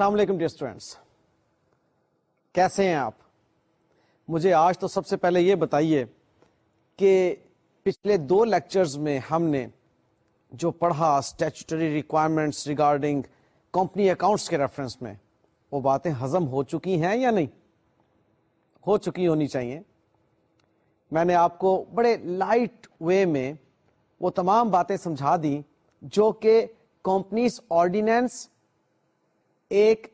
السلام علیکم dear students کیسے ہیں آپ؟ مجھے آج تو سب سے پہلے یہ بتائیے کہ پچھلے دو لیکچرز میں ہم نے جو پڑھا statutory requirements regarding company accounts کے ریفرنس میں، وہ باتیں ہضم ہو چکی ہیں یا نہیں؟ ہو چکی ہونی چاہیے۔ میں نے آپ کو بڑے لائٹ وے میں وہ تمام باتیں سمجھا دی جو کہ کمپنیز آرڈیننس ایک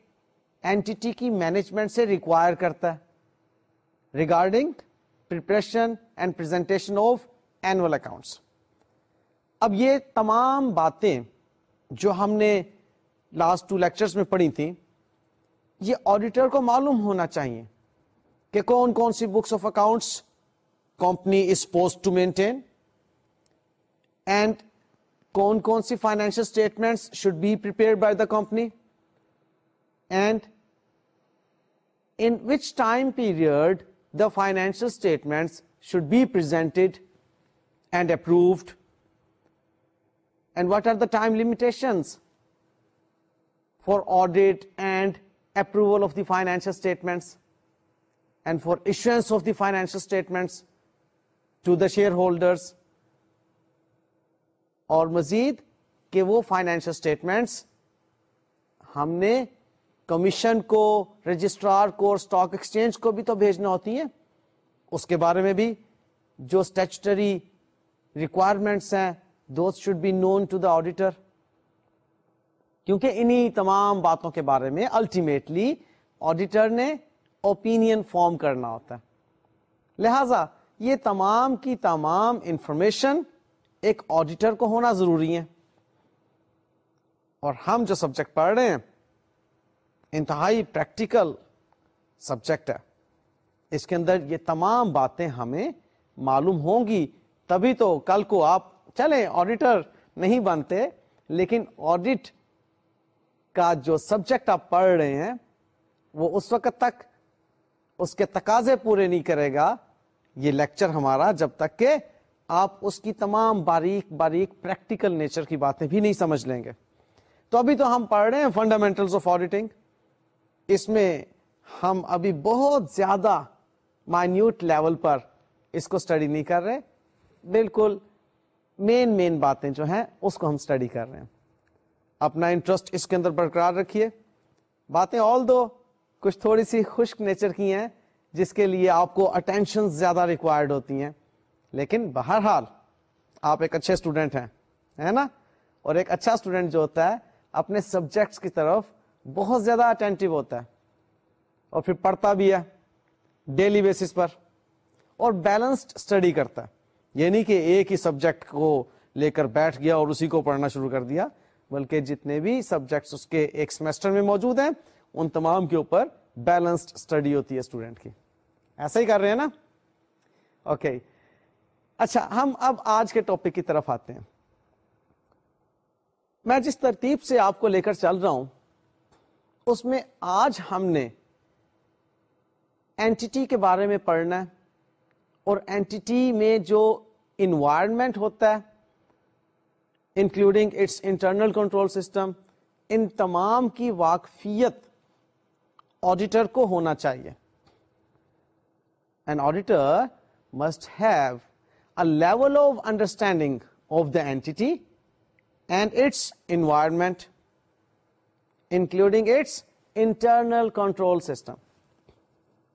اینٹی کی مینجمنٹ سے ریکوائر کرتا ہے۔ Regarding preparation and presentation of annual accounts اب یہ تمام باتیں جو ہم نے لاسٹ ٹو لیکچرز میں پڑھی تھیں، یہ آڈیٹر کو معلوم ہونا چاہیے کہ کون کون سی books of accounts company is supposed to maintain and کون کون سی financial statement should be prepare by the company and in which time period the financial statement should be presented and approved and what are the time limitation for audit and approval of the financial statements and for issuance of the financial statements to the shareholders اور مزید کہ وہ financial statements ہم نے commission کو، registrar کو اور stock exchange کو بھی تو بھیجنا ہوتی ہیں۔ اس کے بارے میں بھی جو اسٹیچوٹری ریکوائرمنٹس ہیں those should be known to the auditor کیونکہ انہی تمام باتوں کے بارے میں الٹیمیٹلی آڈیٹر نے اوپینین فارم کرنا ہوتا ہے۔ لہذا یہ تمام کی تمام انفارمیشن ایک آڈیٹر کو ہونا ضروری ہے۔ اور ہم جو سبجیکٹ پڑھ رہے ہیں انتہائی پریکٹیکل سبجیکٹ ہے۔ اس کے اندر یہ تمام باتیں ہمیں معلوم ہوں گی۔ تبھی تو کل کو آپ چلیں آڈیٹر نہیں بنتے، لیکن آڈیٹ کا جو سبجیکٹ آپ پڑھ رہے ہیں، وہ اس وقت تک اس کے تقاضے پورے نہیں کرے گا۔ یہ لیکچر ہمارا جب تک کہ آپ اس کی تمام باریک باریک پریکٹیکل نیچر کی باتیں بھی نہیں سمجھ لیں گے۔ تو ابھی تو ہم پڑھ رہے ہیں فنڈامینٹلس آف آڈیٹنگ اس میں ہم ابھی بہت زیادہ مائنیوٹ لیول پر اس کو اسٹڈی نہیں کر رہے۔ بالکل مین مین باتیں جو ہیں، اس کو ہم اسٹڈی کر رہے ہیں۔ اپنا انٹرسٹ اس کے اندر برقرار رکھیے۔ باتیں آل دو کچھ تھوڑی سی خشک نیچر کی ہیں، جس کے لیے آپ کو اٹینشن زیادہ ریکوائرڈ ہوتی ہیں۔ لیکن بہرحال آپ ایک اچھے اسٹوڈینٹ ہیں، ہے نا؟ اور ایک اچھا اسٹوڈینٹ جو ہوتا ہے، اپنے سبجیکٹس کی طرف بہت زیادہ اٹینٹو ہوتا ہے اور پھر پڑھتا بھی ہے ڈیلی بیسس پر اور بیلنسڈ اسٹڈی کرتا ہے۔ یہ نہیں کہ ایک ہی سبجیکٹ کو لے کر بیٹھ گیا اور اسی کو پڑھنا شروع کر دیا، بلکہ جتنے بھی سبجیکٹس اس کے ایک سیمسٹر میں موجود ہیں، ان تمام کے اوپر بیلنسڈ اسٹڈی ہوتی ہے اسٹوڈینٹ کی۔ ایسا ہی کر رہے ہیں نا؟ Okay okay. اچھا ہم اب آج کے ٹاپک کی طرف آتے ہیں۔ میں جس ترتیب سے آپ کو لے کر چل رہا ہوں اس میں آج ہم نے اینٹی کے بارے میں پڑھنا ہے اور اینٹی میں جو انوائرمنٹ ہوتا ہے including its internal control system ان تمام کی واقفیت آڈیٹر کو ہونا چاہیے۔ An auditor must have level of understanding of the entity and its environment including its internal control system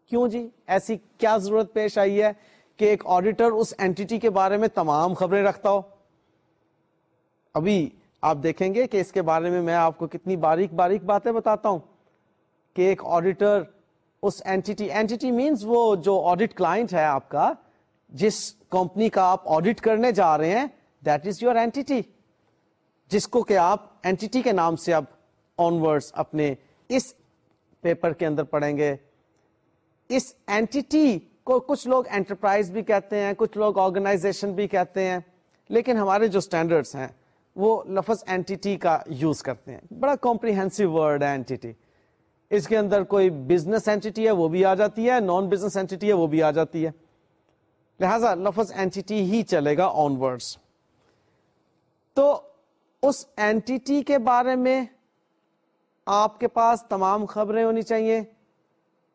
کیوں جی؟ ایسی کیا ضرورت پیش آئی ہے کہ ایک آڈیٹر اس اینٹی کے بارے میں تمام خبریں رکھتا ہو؟ ابھی آپ دیکھیں گے کہ اس کے بارے میں میں آپ کو کتنی باریک باریک باتیں بتاتا ہوں کہ ایک آڈیٹر اس اینٹی اینٹی مینس وہ جو آڈیٹ کلائنٹ ہے آپ کا، جس کمپنی کا آپ آڈیٹ کرنے جا رہے ہیں دیٹ از یور اینٹی جس کو کہ آپ اینٹی کے نام سے اب آن اپنے اس پیپر کے اندر پڑھیں گے۔ اس اینٹی کو کچھ لوگ انٹرپرائز بھی کہتے ہیں، کچھ لوگ آرگنائزیشن بھی کہتے ہیں، لیکن ہمارے جو اسٹینڈرڈس ہیں، وہ لفظ اینٹی کا یوز کرتے ہیں۔ بڑا کمپریہنسو ورڈ ہے اینٹی اس کے اندر کوئی بزنس اینٹی ہے، وہ بھی آ جاتی ہے۔ نان بزنس اینٹی ہے، وہ بھی آ جاتی ہے۔ لہذا لفظ اینٹی ہی چلے گا آن ورڈس تو اس اینٹی کے بارے میں آپ کے پاس تمام خبریں ہونی چاہیے۔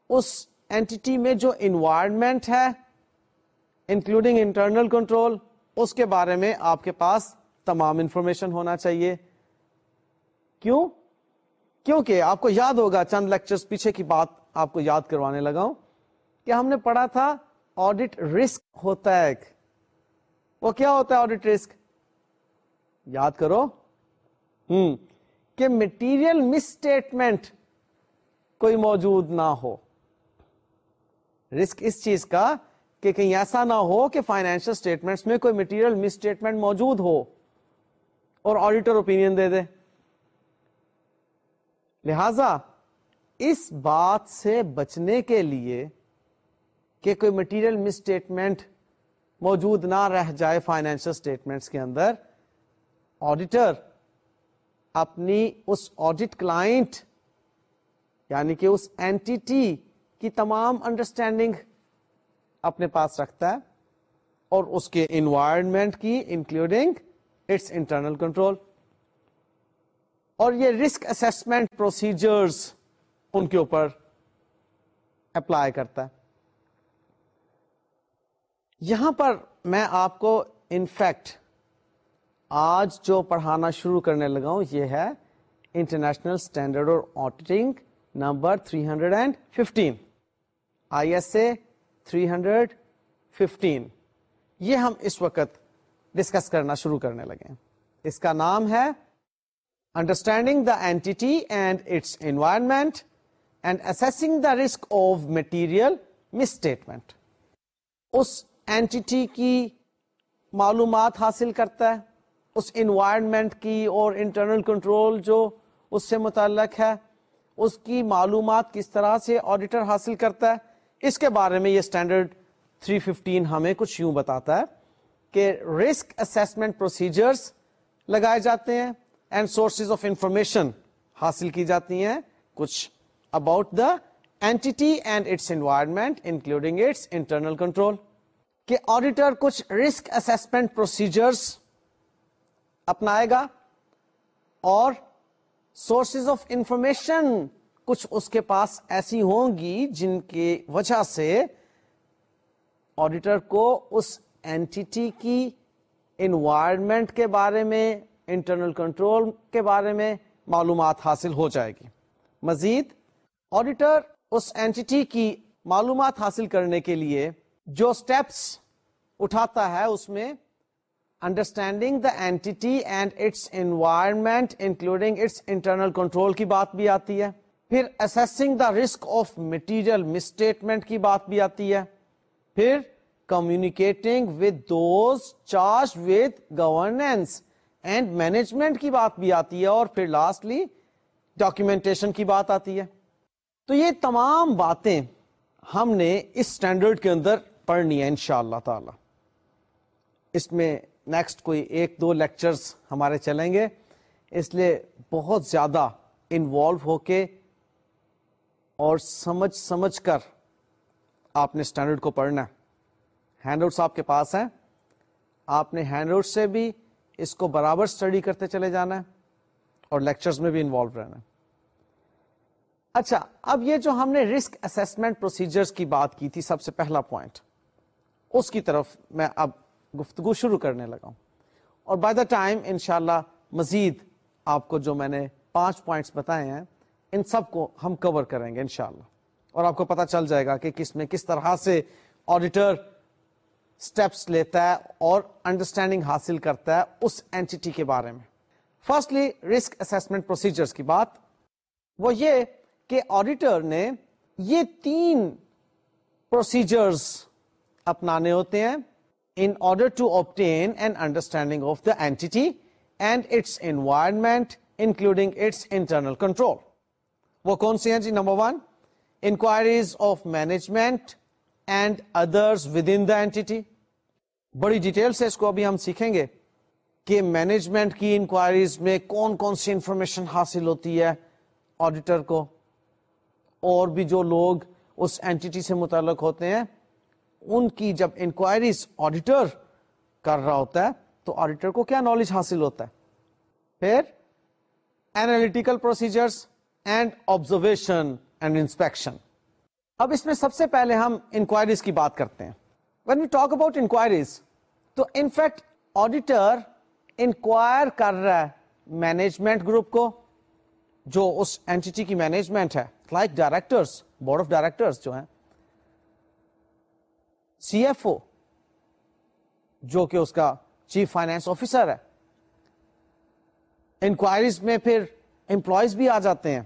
اس اینٹی میں جو انوائرمنٹ ہے انکلوڈنگ انٹرنل کنٹرول اس کے بارے میں آپ کے پاس تمام انفارمیشن ہونا چاہیے۔ کیوں؟ کیونکہ آپ کو یاد ہوگا، چند لیکچرز پیچھے کی بات آپ کو یاد کروانے لگا ہوں کہ ہم نے پڑھا تھا آڈٹ رسک ہوتا ہے ایک۔ وہ کیا ہوتا ہے آڈٹ رسک یاد کرو۔ ہوں۔ کہ مٹیریل مسٹیٹمنٹ کوئی موجود نہ ہو۔ رسک اس چیز کا کہ کہیں ایسا نہ ہو کہ فائنینشل اسٹیٹمنٹس میں کوئی مٹیریل مسٹیٹمنٹ موجود ہو اور آڈیٹر اوپین دے دے۔ لہذا اس بات سے بچنے کے لیے کہ کوئی مٹیریل مسٹیٹمنٹ موجود نہ رہ جائے فائنینشل اسٹیٹمنٹس کے اندر آڈیٹر اپنی اس آڈیٹ کلائنٹ یعنی کہ اس اینٹی کی تمام انڈرسٹینڈنگ اپنے پاس رکھتا ہے اور اس کے انوائرمنٹ کی انکلوڈنگ اٹس انٹرنل کنٹرول اور یہ رسک اسسمنٹ پروسیجرز ان کے اوپر اپلائی کرتا ہے۔ یہاں پر میں آپ کو انفیکٹ آج جو پڑھانا شروع کرنے لگا ہوں، یہ ہے انٹرنیشنل اسٹینڈرڈ اور auditing number 315 I S A 315 یہ ہم اس وقت ڈسکس کرنا شروع کرنے لگے اس کا نام ہے understanding the entity and its environment and assessing the risk of material misstatement us entity کی معلومات حاصل کرتا ہے۔ اس انوائرمنٹ کی اور انٹرنل کنٹرول جو اس سے متعلق ہے، اس کی معلومات کس طرح سے آڈیٹر حاصل کرتا ہے، اس کے بارے میں یہ اسٹینڈرڈ 315 ہمیں کچھ یوں بتاتا ہے کہ رسک اسسمنٹ پروسیجرز لگائے جاتے ہیں اینڈ سورسز آف انفارمیشن حاصل کی جاتی ہیں کچھ about the entity and its environment including its internal control کہ آڈیٹر کچھ رسک اسسمنٹ پروسیجرز اپنائے گا اور سورسز آف انفارمیشن کچھ اس کے پاس ایسی ہوں گی جن کی وجہ سے آڈیٹر کو اس اینٹی کی انوائرمنٹ کے بارے میں انٹرنل کنٹرول کے بارے میں معلومات حاصل ہو جائے گی۔ مزید آڈیٹر اس اینٹی کی معلومات حاصل کرنے کے لیے جو سٹیپس اٹھاتا ہے اس میں understanding the entity and its environment including its internal control کی بات بھی آتی ہے۔ پھر assessing the risk of material misstatement کی بات بھی آتی ہے۔ پھر communicating with those charged with governance and management کی بات بھی آتی ہے۔ اور پھر لاسٹلی ڈاکومینٹیشن کی بات آتی ہے۔ تو یہ تمام باتیں ہم نے اس اسٹینڈرڈ کے اندر پڑھنی ہے ان تعالی۔ اس میں نیکسٹ کوئی ایک دو لیکچرز ہمارے چلیں گے۔ اس لیے بہت زیادہ انوالو ہو کے اور سمجھ سمجھ کر آپ نے اسٹینڈرڈ کو پڑھنا ہے۔ ہینڈ آؤٹس آپ کے پاس ہیں۔ آپ نے ہینڈ آؤٹ سے بھی اس کو برابر اسٹڈی کرتے چلے جانا ہے اور لیکچرز میں بھی انوالو رہنا ہے۔ اچھا اب یہ جو ہم نے رسک اسسمنٹ پروسیجرز کی بات کی تھی، سب سے پہلا پوائنٹ اس کی طرف میں اب گفتگو شروع کرنے لگا ہوں۔ اور بائی دا ٹائم انشاءاللہ مزید آپ کو جو میں نے پانچ پوائنٹس بتائے ہیں، ان سب کو ہم کور کریں گے انشاءاللہ۔ اور آپ کو پتا چل جائے گا کہ کس میں کس طرح سے آڈیٹر اسٹیپس لیتا ہے اور انڈرسٹینڈنگ حاصل کرتا ہے اس اینٹی کے بارے میں۔ فرسٹلی رسک اسسمنٹ پروسیجرز کی بات۔ وہ یہ کہ آڈیٹر نے یہ تین پروسیجرز اپنانے ہوتے ہیں۔ In order to obtain an understanding of the entity and its environment, including its internal control. وہ کون سی ہیں جی number one inquiries of management and others within the entity بڑی ڈیٹیل سے اس کو ابھی ہم سیکھیں گے کہ مینجمنٹ کی انکوائریز میں کون کون سی انفارمیشن حاصل ہوتی ہے آڈیٹر کو اور بھی جو لوگ اس اینٹی سے متعلق ہوتے ہیں ان کی جب انکوائریز آڈیٹر کر رہا ہوتا ہے، تو آڈیٹر کو کیا نالج حاصل ہوتا ہے؟ پھر analytical procedures and observation and inspection اب اس میں سب سے پہلے ہم انکوائریز کی بات کرتے ہیں۔ When we talk about enquiries تو انفیکٹ آڈیٹر انکوائر کر رہا ہے مینجمنٹ گروپ کو، جو اس اینٹی کی مینجمنٹ ہے۔ Like directors board of directors جو ہیں سی ایف او، جو کہ اس کا چیف فائنینس آفیسر ہے۔ انکوائریز میں پھر امپلائیز بھی آ جاتے ہیں۔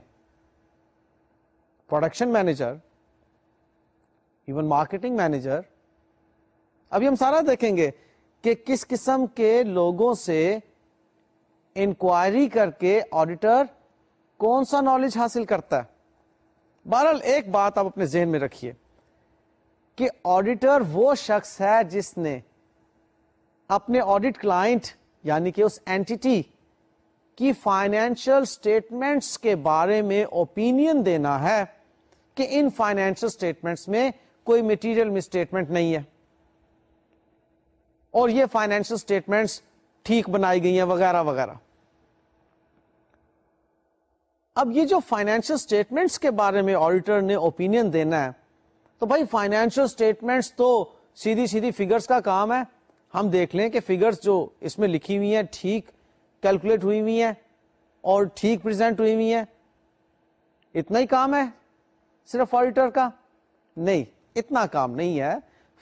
Production manager, even marketing manager. ابھی ہم سارا دیکھیں گے کہ کس قسم کے لوگوں سے انکوائری کر کے آڈیٹر کون سا نالج حاصل کرتا ہے۔ بہرحال ایک بات آپ اپنے ذہن میں رکھیے۔ کہ آڈیٹر وہ شخص ہے جس نے اپنے آڈیٹ کلائنٹ یعنی کہ اس اینٹی کی فائنینشل اسٹیٹمنٹس کے بارے میں اوپینین دینا ہے کہ ان فائنینشل اسٹیٹمنٹس میں کوئی مٹیریل مسٹیٹمنٹ نہیں ہے۔ اور یہ فائنینشل اسٹیٹمنٹس ٹھیک بنائی گئی ہیں وغیرہ وغیرہ۔ اب یہ جو فائنینشل اسٹیٹمنٹس کے بارے میں آڈیٹر نے اوپینین دینا ہے تو بھائی فائنینشیل اسٹیٹمنٹس تو سیدھی سیدھی فگرس کا کام ہے۔ ہم دیکھ لیں کہ فگرس جو اس میں لکھی ہوئی ہیں ٹھیک کیلکولیٹ ہوئی ہوئی ہیں اور ٹھیک پریزنٹ ہوئی ہوئی ہیں۔ اتنا ہی کام ہے صرف آڈیٹر کا؟ نہیں، اتنا کام نہیں ہے۔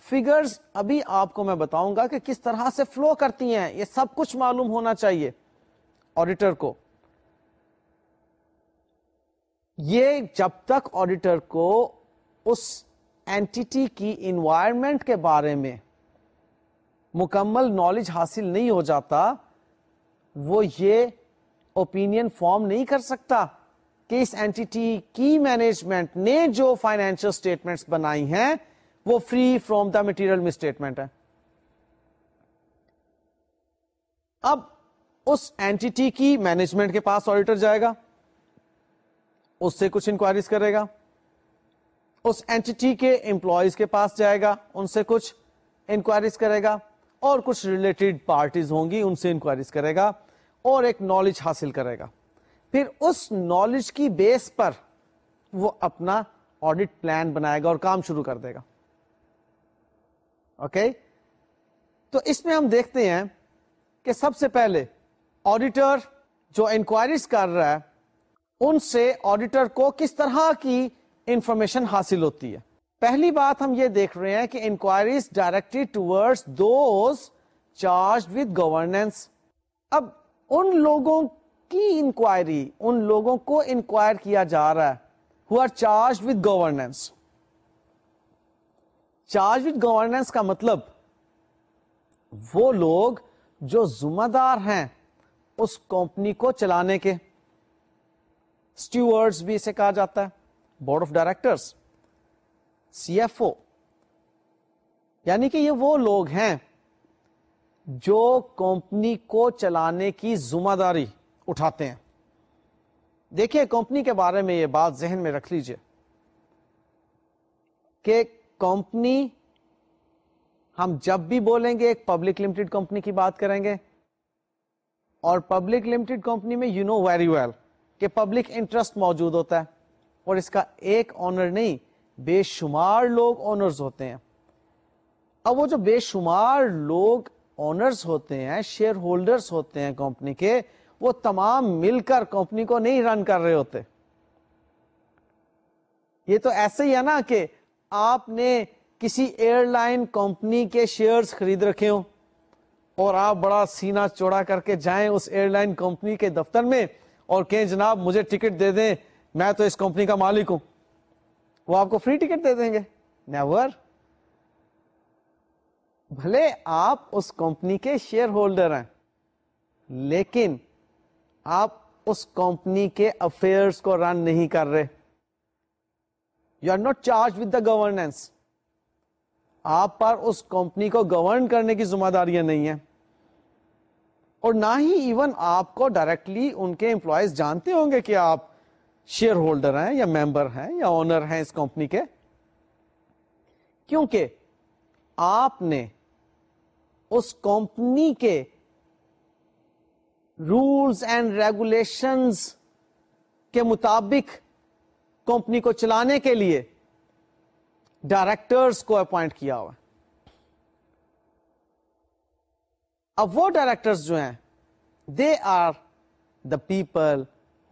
فگرز ابھی آپ کو میں بتاؤں گا کہ کس طرح سے فلو کرتی ہیں، یہ سب کچھ معلوم ہونا چاہیے آڈیٹر کو۔ یہ جب تک آڈیٹر کو اس اینٹی کی انوائرمنٹ کے بارے میں مکمل نالج حاصل نہیں ہو جاتا، وہ یہ اوپینین فارم نہیں کر سکتا کہ اس اینٹی کی مینجمنٹ نے جو فائنینشل اسٹیٹمنٹس بنائی ہیں، وہ free from the material misstatement ہے اب اس اینٹی کی مینجمنٹ کے پاس آڈیٹر جائے گا، اس سے کچھ انکوائریز کرے گا۔ اس اینٹی کے امپلائیز کے پاس جائے گا، ان سے کچھ انکوائریز کرے گا اور کچھ ریلیٹڈ پارٹیز ہوں گی، ان سے انکوائریز کرے گا اور ایک نالج حاصل کرے گا پھر اس نالج کی بیس پر وہ اپنا آڈٹ پلان بنائے گا اور کام شروع کر دے گا اوکے okay? تو اس میں ہم دیکھتے ہیں کہ سب سے پہلے آڈیٹر جو انکوائریز کر رہا ہے، ان سے آڈیٹر کو کس طرح کی انفارمیشن حاصل ہوتی ہے۔ پہلی بات ہم یہ دیکھ رہے ہیں کہ انکوائریز ڈائریکٹڈ ٹوڈ دوز چارج ود گورننس۔ اب ان لوگوں کی انکوائری، ان لوگوں کو انکوائر کیا جا رہا ہے who are charged with governance charged with governance کا مطلب وہ لوگ جو ذمہ دار ہیں اس کمپنی کو چلانے کے۔ اسٹیورڈ بھی اسے کہا جاتا ہے۔ Board of directors C F O یعنی کہ یہ وہ لوگ ہیں جو کمپنی کو چلانے کی ذمہ داری اٹھاتے ہیں۔ دیکھیے کمپنی کے بارے میں یہ بات ذہن میں رکھ لیجیے کہ کمپنی، ہم جب بھی بولیں گے ایک پبلک لمیٹڈ کمپنی کی بات کریں گے اور پبلک لمیٹڈ کمپنی میں یو نو ویری ویل کہ پبلک انٹرسٹ موجود ہوتا ہے۔ اور اس کا ایک آنر نہیں، بے شمار لوگ آنرز ہوتے ہیں۔ اب وہ جو بے شمار لوگ آنرز ہوتے ہیں شیئر ہولڈرز ہوتے ہیں کمپنی کے، وہ تمام مل کر کمپنی کو نہیں رن کر رہے ہوتے۔ یہ تو ایسے ہی ہے نا کہ آپ نے کسی ایئر لائن کمپنی کے شیئرز خرید رکھے ہوں اور آپ بڑا سینا چوڑا کر کے جائیں اس ایئر لائن کمپنی کے دفتر میں اور کہیں جناب مجھے ٹکٹ دے دیں میں تو اس کمپنی کا مالک ہوں۔ وہ آپ کو فری ٹکٹ دے دیں گے۔ نیور بھلے آپ اس کمپنی کے شیئر ہولڈر ہیں، لیکن آپ اس کمپنی کے افیئرس کو رن نہیں کر رہے۔ You are not charged with the governance آپ پر اس کمپنی کو گورن کرنے کی ذمہ داریاں نہیں ہیں۔ اور نہ ہی ایون آپ کو ڈائریکٹلی ان کے امپلائیز جانتے ہوں گے کہ آپ شیئر ہولڈر ہیں یا ممبر ہیں یا اونر ہیں اس کمپنی کے? کیونکہ آپ نے اس کمپنی کے رولس اینڈ ریگولیشنز کے مطابق کمپنی کو چلانے کے لیے ڈائریکٹرز کو اپوائنٹ کیا ہوا اب وہ ڈائریکٹرز جو ہیں they are the people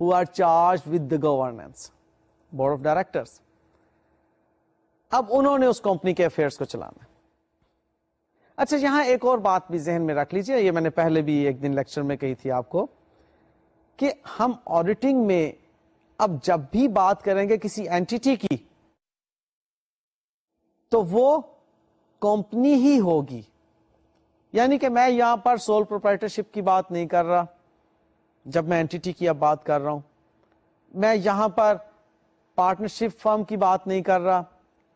who are charged with the governance board of directors اب انہوں نے اس کمپنی کے افیئرس کو چلانا اچھا یہاں ایک اور بات بھی ذہن میں رکھ لیجیے یہ میں نے پہلے بھی ایک دن لیکچر میں کہی تھی آپ کو کہ ہم آڈیٹنگ میں اب جب بھی بات کریں گے کسی اینٹی کی، تو وہ کمپنی ہی ہوگی۔ یعنی کہ میں یہاں پر سول پروپرائٹرشپ کی بات نہیں کر رہا۔ جب میں اینٹی کی اب بات کر رہا ہوں۔ میں یہاں پر پارٹنرشپ فرم کی بات نہیں کر رہا۔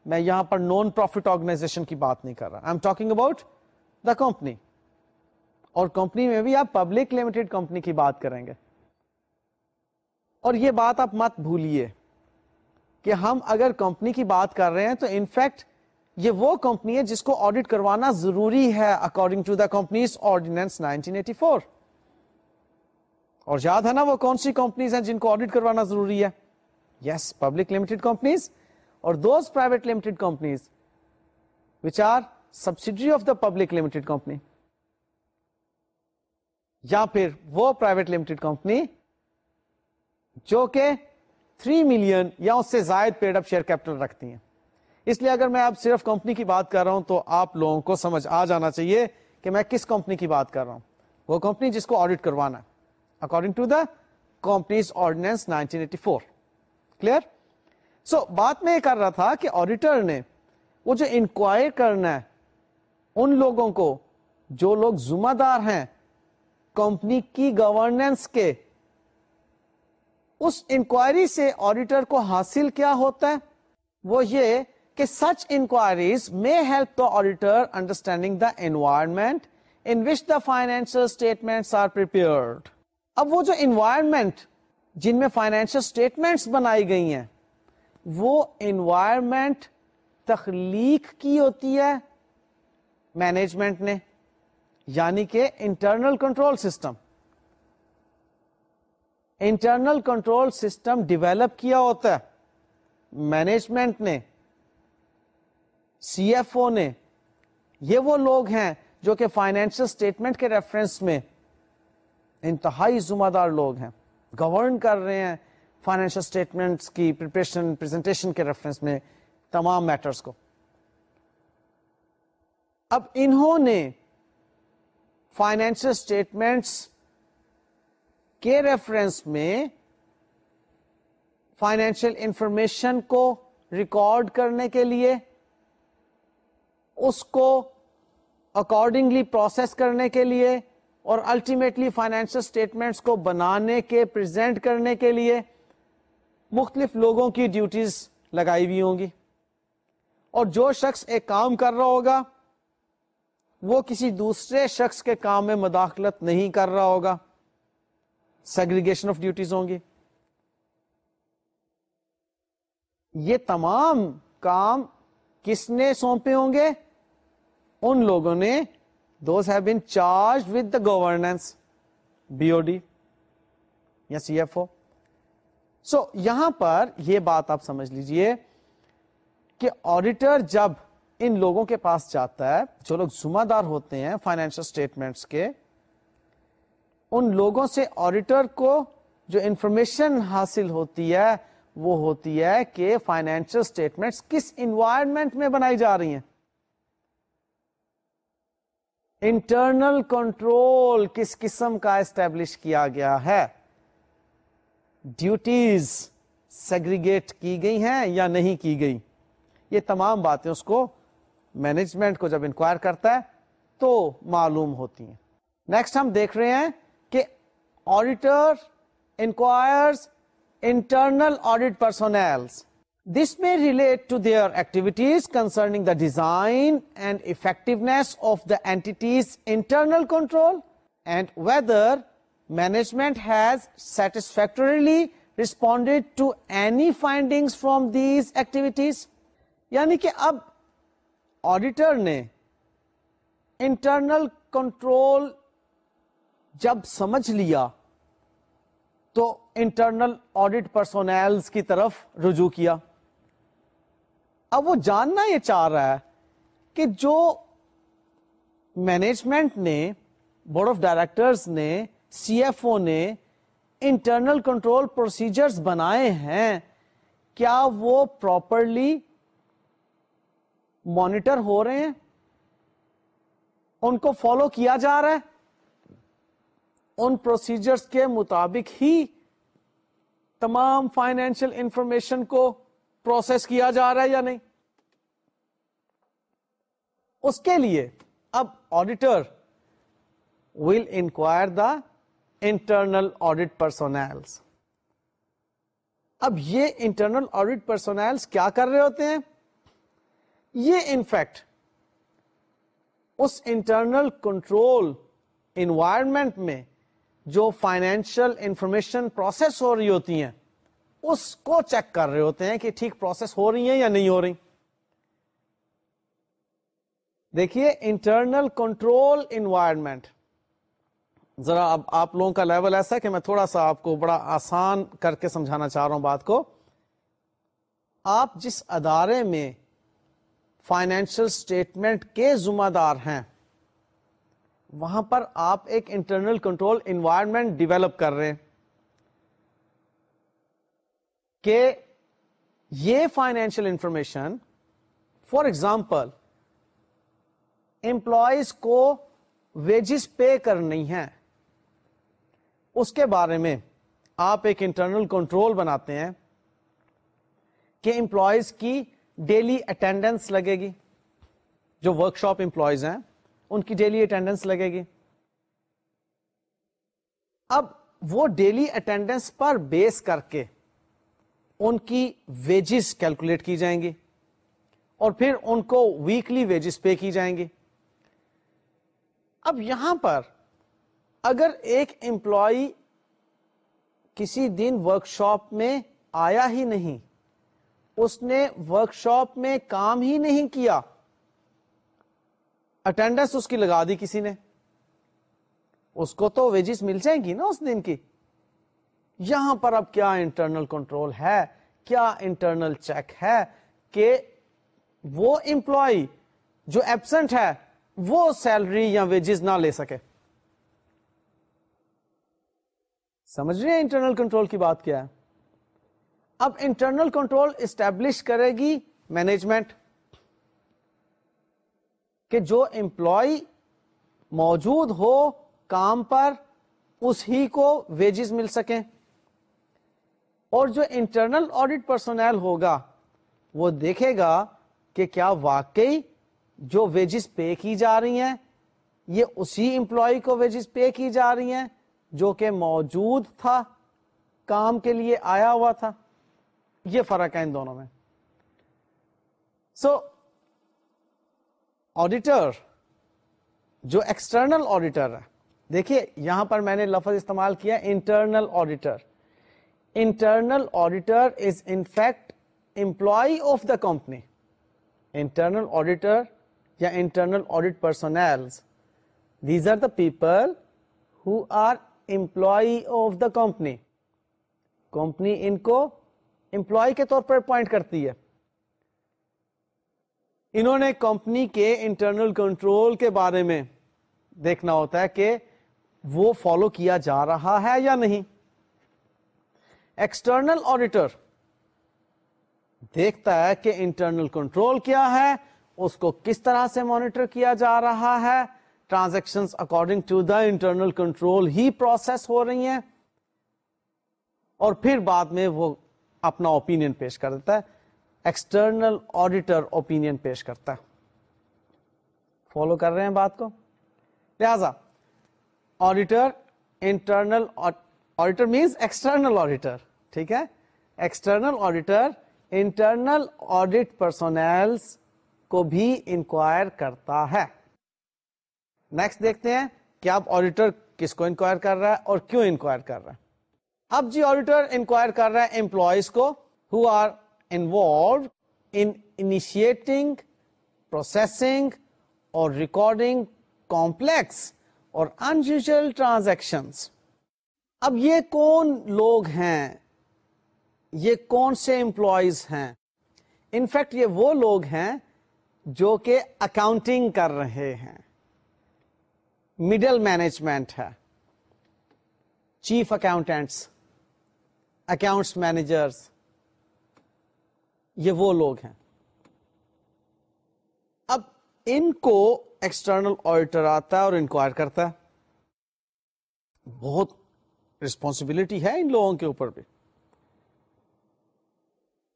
میں یہاں پر نان پروفٹ آرگنائزیشن کی بات نہیں کر رہا۔ I am talking about the company اور کمپنی میں بھی آپ پبلک لمیٹڈ کمپنی کی بات کریں گے۔ اور یہ بات آپ مت بھولیے کہ ہم اگر کمپنی کی بات کر رہے ہیں تو انفیکٹ یہ وہ کمپنی ہے جس کو آڈٹ کروانا ضروری ہے according to the companies ordinance 1984 اور یاد ہے نا وہ کون سی کمپنیز ہیں جن کو آڈٹ کروانا ضروری ہے؟ یس پبلک لمیٹڈ کمپنیز اور those private limited companies which are subsidiary of the public limited company یا پھر وہ پرائیویٹ لمیٹڈ کمپنی جو کہ 3 ملین یا اس سے زائد پیڈ اپ شیئر کیپٹل رکھتی ہیں۔ اس لیے اگر میں اب صرف کمپنی کی بات کر رہا ہوں تو آپ لوگوں کو سمجھ آ جانا چاہیے کہ میں کس کمپنی کی بات کر رہا ہوں۔ وہ کمپنی جس کو آڈٹ کروانا ہے۔ According to the companies ordinance 1984 clear so بات میں یہ کر رہا تھا کہ آڈیٹر نے وہ جو انکوائر کرنا ہے ان لوگوں کو جو لوگ ذمہ دار ہیں کمپنی کی گورننس کے اس انکوائری سے آڈیٹر کو حاصل کیا ہوتا ہے وہ یہ کہ سچ انکوائریز میں help the auditor understanding the environment in which the financial statement are prepared اب وہ جو انوائرمنٹ جن میں فائنینشیل اسٹیٹمنٹس بنائی گئی ہیں، وہ انوائرمنٹ تخلیق کی ہوتی ہے مینجمنٹ نے یعنی کہ internal control system internal control system develop کیا ہوتا ہے۔ مینجمنٹ نے سی ایف او نے، یہ وہ لوگ ہیں جو کہ فائنینشل اسٹیٹمنٹ کے ریفرنس میں انتہائی ذمہ دار لوگ ہیں۔ گورن کر رہے ہیں فائنینشل اسٹیٹمنٹس کی پریپریشن کے ریفرنس میں تمام میٹرز کو۔ اب انہوں نے فائنینشل اسٹیٹمنٹس کے ریفرنس میں فائنینشیل انفارمیشن کو ریکارڈ کرنے کے لیے، اس کو اکارڈنگلی پروسیس کرنے کے لیے اور الٹیمیٹلی فائنینشل اسٹیٹمنٹس کو بنانے کے پریزنٹ کرنے کے لیے مختلف لوگوں کی ڈیوٹیز لگائی ہوئی ہوں گی۔ اور جو شخص ایک کام کر رہا ہوگا، وہ کسی دوسرے شخص کے کام میں مداخلت نہیں کر رہا ہوگا۔ سیگریگیشن آف ڈیوٹیز ہوں گی۔ یہ تمام کام کس نے سونپے ہوں گے؟ ان لوگوں نے those have been charged with the governance B O D یا سی ایف او سو یہاں پر یہ بات آپ سمجھ لیجیے کہ آڈیٹر جب ان لوگوں کے پاس جاتا ہے، جو لوگ ذمہ دار ہوتے ہیں فائنینشل اسٹیٹمنٹس کے، ان لوگوں سے آڈیٹر کو جو انفارمیشن حاصل ہوتی ہے، وہ ہوتی ہے کہ فائنینشل اسٹیٹمنٹس کس انوائرمنٹ میں بنائی جا رہی ہیں۔ انٹرنل کنٹرول کس قسم کا اسٹیبلش کیا گیا ہے؟ ڈیوٹیز سیگریگیٹ کی گئی ہیں یا نہیں کی گئی؟ یہ تمام باتیں اس کو مینجمنٹ کو جب انکوائر کرتا ہے تو معلوم ہوتی ہیں۔ نیکسٹ ہم دیکھ رہے ہیں کہ auditor inquires internal audit personnels this may relate to their activities concerning the design and effectiveness of the entity's internal control and whether management has satisfactorily responded to any finding from these activities یعنی کہ اب auditor نے internal control جب سمجھ لیا تو internal audit پرسونلز کی طرف رجوع کیا اب وہ جاننا یہ چاہ رہا ہے کہ جو مینجمنٹ نے بورڈ آف ڈائریکٹرز نے سی ایف او نے انٹرنل کنٹرول پروسیجرز بنائے ہیں، کیا وہ پراپرلی مانیٹر ہو رہے ہیں؟ ان کو فالو کیا جا رہا ہے؟ ان پروسیجرز کے مطابق ہی تمام فائنینشیل انفارمیشن کو پروسیس کیا جا رہا ہے یا نہیں؟ اس کے لیے اب auditor will inquire the internal audit personnels اب یہ انٹرنل آڈیٹ پرسونلس کیا کر رہے ہوتے ہیں؟ یہ انفیکٹ اس انٹرنل کنٹرول انوائرمنٹ میں جو فائنینشیل انفارمیشن پروسیس ہو رہی ہوتی ہیں اس کو چیک کر رہے ہوتے ہیں کہ ٹھیک پروسیس ہو رہی ہیں یا نہیں ہو رہی۔ دیکھیے انٹرنل کنٹرول انوائرمنٹ ذرا اب آپ لوگوں کا لیول ایسا ہے کہ میں تھوڑا سا آپ کو بڑا آسان کر کے سمجھانا چاہ رہا ہوں بات کو۔ آپ جس ادارے میں فائنینشل اسٹیٹمنٹ کے ذمہ دار ہیں، وہاں پر آپ ایک انٹرنل کنٹرول انوائرمنٹ ڈیولپ کر رہے ہیں۔ کہ یہ financial information for example employees کو ویجز پے کرنی ہے اس کے بارے میں آپ ایک انٹرنل کنٹرول بناتے ہیں کہ امپلائیز کی ڈیلی اٹینڈنس لگے گی. جو ورک شاپ امپلائیز ہیں، ان کی ڈیلی اٹینڈنس لگے گی. اب وہ ڈیلی اٹینڈنس پر بیس کر کے ان کی ویجز کیلکولیٹ کی جائیں گی اور پھر ان کو ویکلی ویجز پے کی جائیں گی اب یہاں پر اگر ایک امپلائی کسی دن ورک شاپ میں آیا ہی نہیں، اس نے ورک شاپ میں کام ہی نہیں کیا اٹینڈنس اس کی لگا دی کسی نے۔ اس کو تو ویجز مل جائیں گی نا اس دن کی۔ یہاں پر اب کیا انٹرنل کنٹرول ہے؟ کیا انٹرنل چیک ہے کہ وہ امپلائی جو ایبسنٹ ہے، وہ سیلری یا ویجز نہ لے سکے؟ سمجھ رہے ہیں انٹرنل کنٹرول کی بات کیا ہے؟ اب انٹرنل کنٹرول اسٹیبلش کرے گی مینجمنٹ کہ جو امپلائی موجود ہو کام پر اس ہی کو ویجز مل سکیں۔ اور جو انٹرنل آڈیٹ پرسونل ہوگا، وہ دیکھے گا کہ کیا واقعی جو ویجز پے کی جا رہی ہیں، یہ اسی امپلائی کو ویجز پے کی جا رہی ہیں جو کہ موجود تھا، کام کے لیے آیا ہوا تھا. یہ فرق ہے ان دونوں میں. سو آڈیٹر جو ایکسٹرنل آڈیٹر ہے، دیکھیے یہاں پر میں نے لفظ استعمال کیا internal auditor internal auditor is in fact employee of the company internal auditor یا internal audit personnel these are the people who are employee of the company company ان کو امپلائی کے طور پر اپوائنٹ کرتی ہے انہوں نے کمپنی کے انٹرنل کنٹرول کے بارے میں دیکھنا ہوتا ہے کہ وہ فالو کیا جا رہا ہے یا نہیں ایکسٹرنل آڈیٹر دیکھتا ہے کہ انٹرنل کنٹرول کیا ہے، اس کو کس طرح سے مانیٹر کیا جا رہا ہے۔ Transaction according to the internal control he process ہو رہی ہیں۔ اور پھر بعد میں وہ اپنا اوپین پیش کر دیتا ہے۔ ایکسٹرنل آڈیٹر اوپین پیش کرتا ہے۔ فالو کر رہے ہیں بات کو؟ لہذا auditor internal auditor means external auditor ٹھیک ہے؟ External auditor internal audit personnels کو بھی انکوائر کرتا ہے۔ نیکسٹ دیکھتے ہیں کہ اب آڈیٹر کس کو انکوائر کر رہا ہے اور کیوں انکوائر کر رہا ہے۔ اب جی آڈیٹر انکوائر کر رہا ہے امپلائیز کو who are involved initiating processing اور ریکارڈنگ کمپلیکس اور انیوژل ٹرانزیکشن اب یہ کون لوگ ہیں یہ کون سے امپلائیز ہیں؟ انفیکٹ یہ وہ لوگ ہیں جو کہ اکاؤنٹنگ کر رہے ہیں۔ مڈل مینجمنٹ ہے۔ چیف اکاؤنٹینٹس اکاؤنٹس مینیجرس یہ وہ لوگ ہیں۔ اب ان کو ایکسٹرنل آڈیٹر آتا ہے اور انکوائر کرتا ہے۔ بہت ریسپانسبلٹی ہے ان لوگوں کے اوپر بھی۔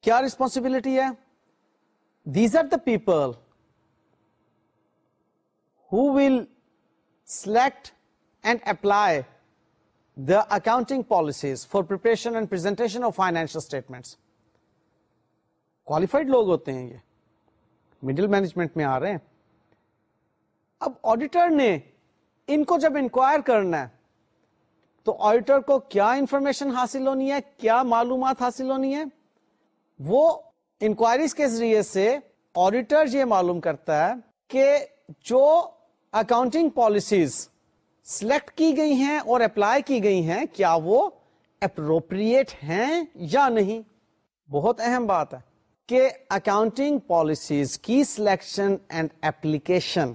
کیا ریسپانسبلٹی ہے? These are the people who will select and apply the accounting policies for preparation and presentation of financial statements qualified لوگ ہوتے ہیں یہ۔ مڈل مینجمنٹ میں آ رہے ہیں۔ اب آڈیٹر نے ان کو جب انکوائر کرنا ہے، تو آڈیٹر کو کیا انفارمیشن حاصل ہونی ہے؟ کیا معلومات حاصل ہونی ہے؟ وہ انکوائریز کے ذریعے سے آڈیٹر یہ معلوم کرتا ہے کہ جو اکاؤنٹنگ پالیسیز سلیکٹ کی گئی ہیں اور اپلائی کی گئی ہیں، کیا وہ اپروپریٹ ہیں یا نہیں؟ بہت اہم بات ہے کہ اکاؤنٹنگ پالیسیز کی selection and application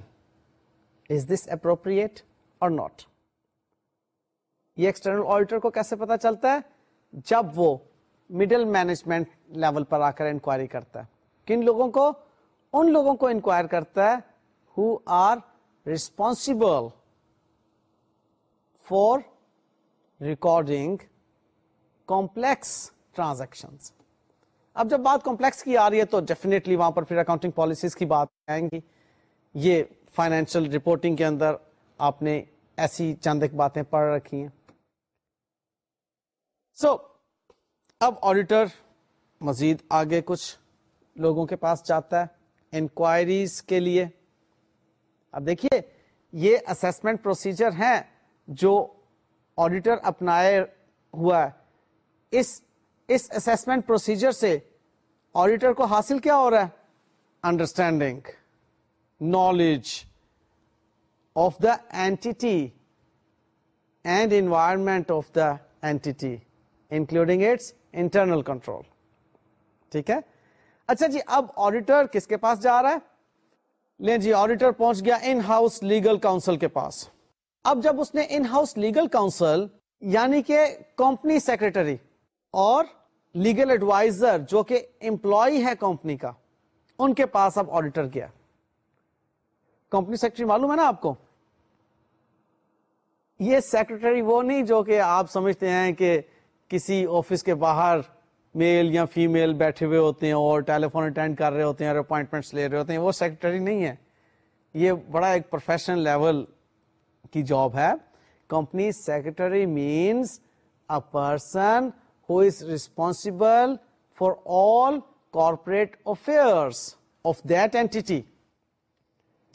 is this appropriate اور ناٹ یہ ایکسٹرنل آڈیٹر کو کیسے پتا چلتا ہے؟ جب وہ مڈل مینجمنٹ لیول پر آ کر انکوائری کرتا ہے۔ کن لوگوں کو؟ ان لوگوں کو انکوائر کرتا ہے who are responsible for recording complex transaction اب جب بات کمپلیکس کی آ رہی ہے تو ڈیفینیٹلی وہاں پر پھر اکاؤنٹنگ پالیسیز کی بات آئیں گی۔ یہ فائنینشیل رپورٹنگ کے اندر آپ نے ایسی چند ایک باتیں پڑھ رکھی ہیں۔ سو so, اب آڈیٹر مزید آگے کچھ لوگوں کے پاس جاتا ہے انکوائریز کے لیے۔ اب دیکھیے، یہ اسسمنٹ پروسیجر ہیں جو آڈیٹر اپنائے ہوا ہے۔ اس اس اسسمنٹ پروسیجر سے آڈیٹر کو حاصل کیا ہو رہا ہے؟ Understanding knowledge of the entity and environment of the entity including its internal control ٹھیک ہے؟ اچھا جی اب آڈیٹر کس کے پاس جا رہا ہے؟ لیں جی آڈیٹر پہنچ گیا ان ہاؤس لیگل کاؤنسل کے پاس۔ اب جب اس نے ان ہاؤس لیگل کاؤنسل یعنی کہ کمپنی سیکرٹری اور لیگل ایڈوائزر جو کہ امپلائی ہے کمپنی کا، ان کے پاس اب آڈیٹر گیا۔ کمپنی سیکرٹری معلوم ہے نا آپ کو؟ یہ سیکرٹری وہ نہیں جو کہ آپ سمجھتے ہیں کہ کسی آفس کے باہر میل یا فیمل بیٹھے ہوئے ہوتے ہیں اور ٹیلی فون اٹینڈ کر رہے ہوتے ہیں اور اپوائنٹمنٹ لے رہے ہوتے ہیں، وہ سیکرٹری نہیں ہے یہ بڑا ایک پروفیشنل لیول کی جاب ہے۔ Company secretary means a person who is responsible for all corporate affairs of that entity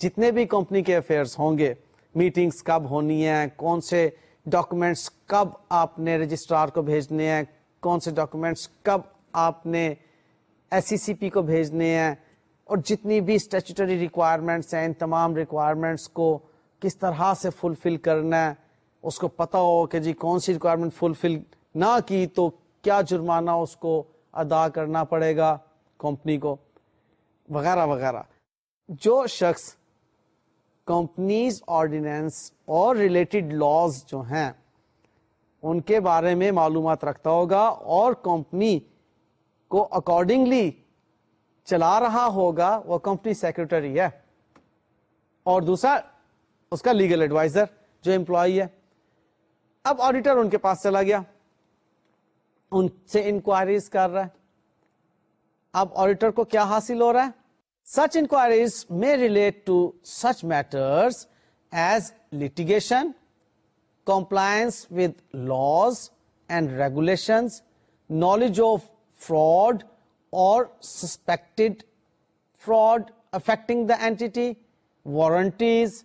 جتنے بھی کمپنی کے افیئرس ہوں گے میٹنگس کب ہونی ہے کون سے ڈاکومینٹس کب آپ نے رجسٹرار کو بھیجنے ہیں کون سے ڈاکومینٹس کب آپ نے ایس سی سی پی کو بھیجنے ہیں اور جتنی بھی اسٹیچوٹری ریکوائرمنٹس ہیں، ان تمام ریکوائرمنٹس کو کس طرح سے فلفل کرنا ہے، اس کو پتا ہو کہ جی کون سی ریکوائرمنٹ فلفل نہ کی تو کیا جرمانہ اس کو ادا کرنا پڑے گا کمپنی کو، وغیرہ وغیرہ۔ جو شخص کمپنیز آرڈیننس اور ریلیٹڈ لاز جو ہیں ان کے بارے میں معلومات رکھتا ہوگا اور کمپنی کو اکارڈنگلی چلا رہا ہوگا، وہ کمپنی سیکرٹری ہے۔ اور دوسرا، اس کا لیگل ایڈوائزر جو امپلائی ہے۔ اب آڈیٹر ان کے پاس چلا گیا۔ ان سے انکوائریز کر رہا ہے۔ اب آڈیٹر کو کیا حاصل ہو رہا ہے؟ سچ انکوائریز میں relate to such matters as litigation compliance with laws and regulation knowledge of fraud اور suspected fraud affecting the entity warranties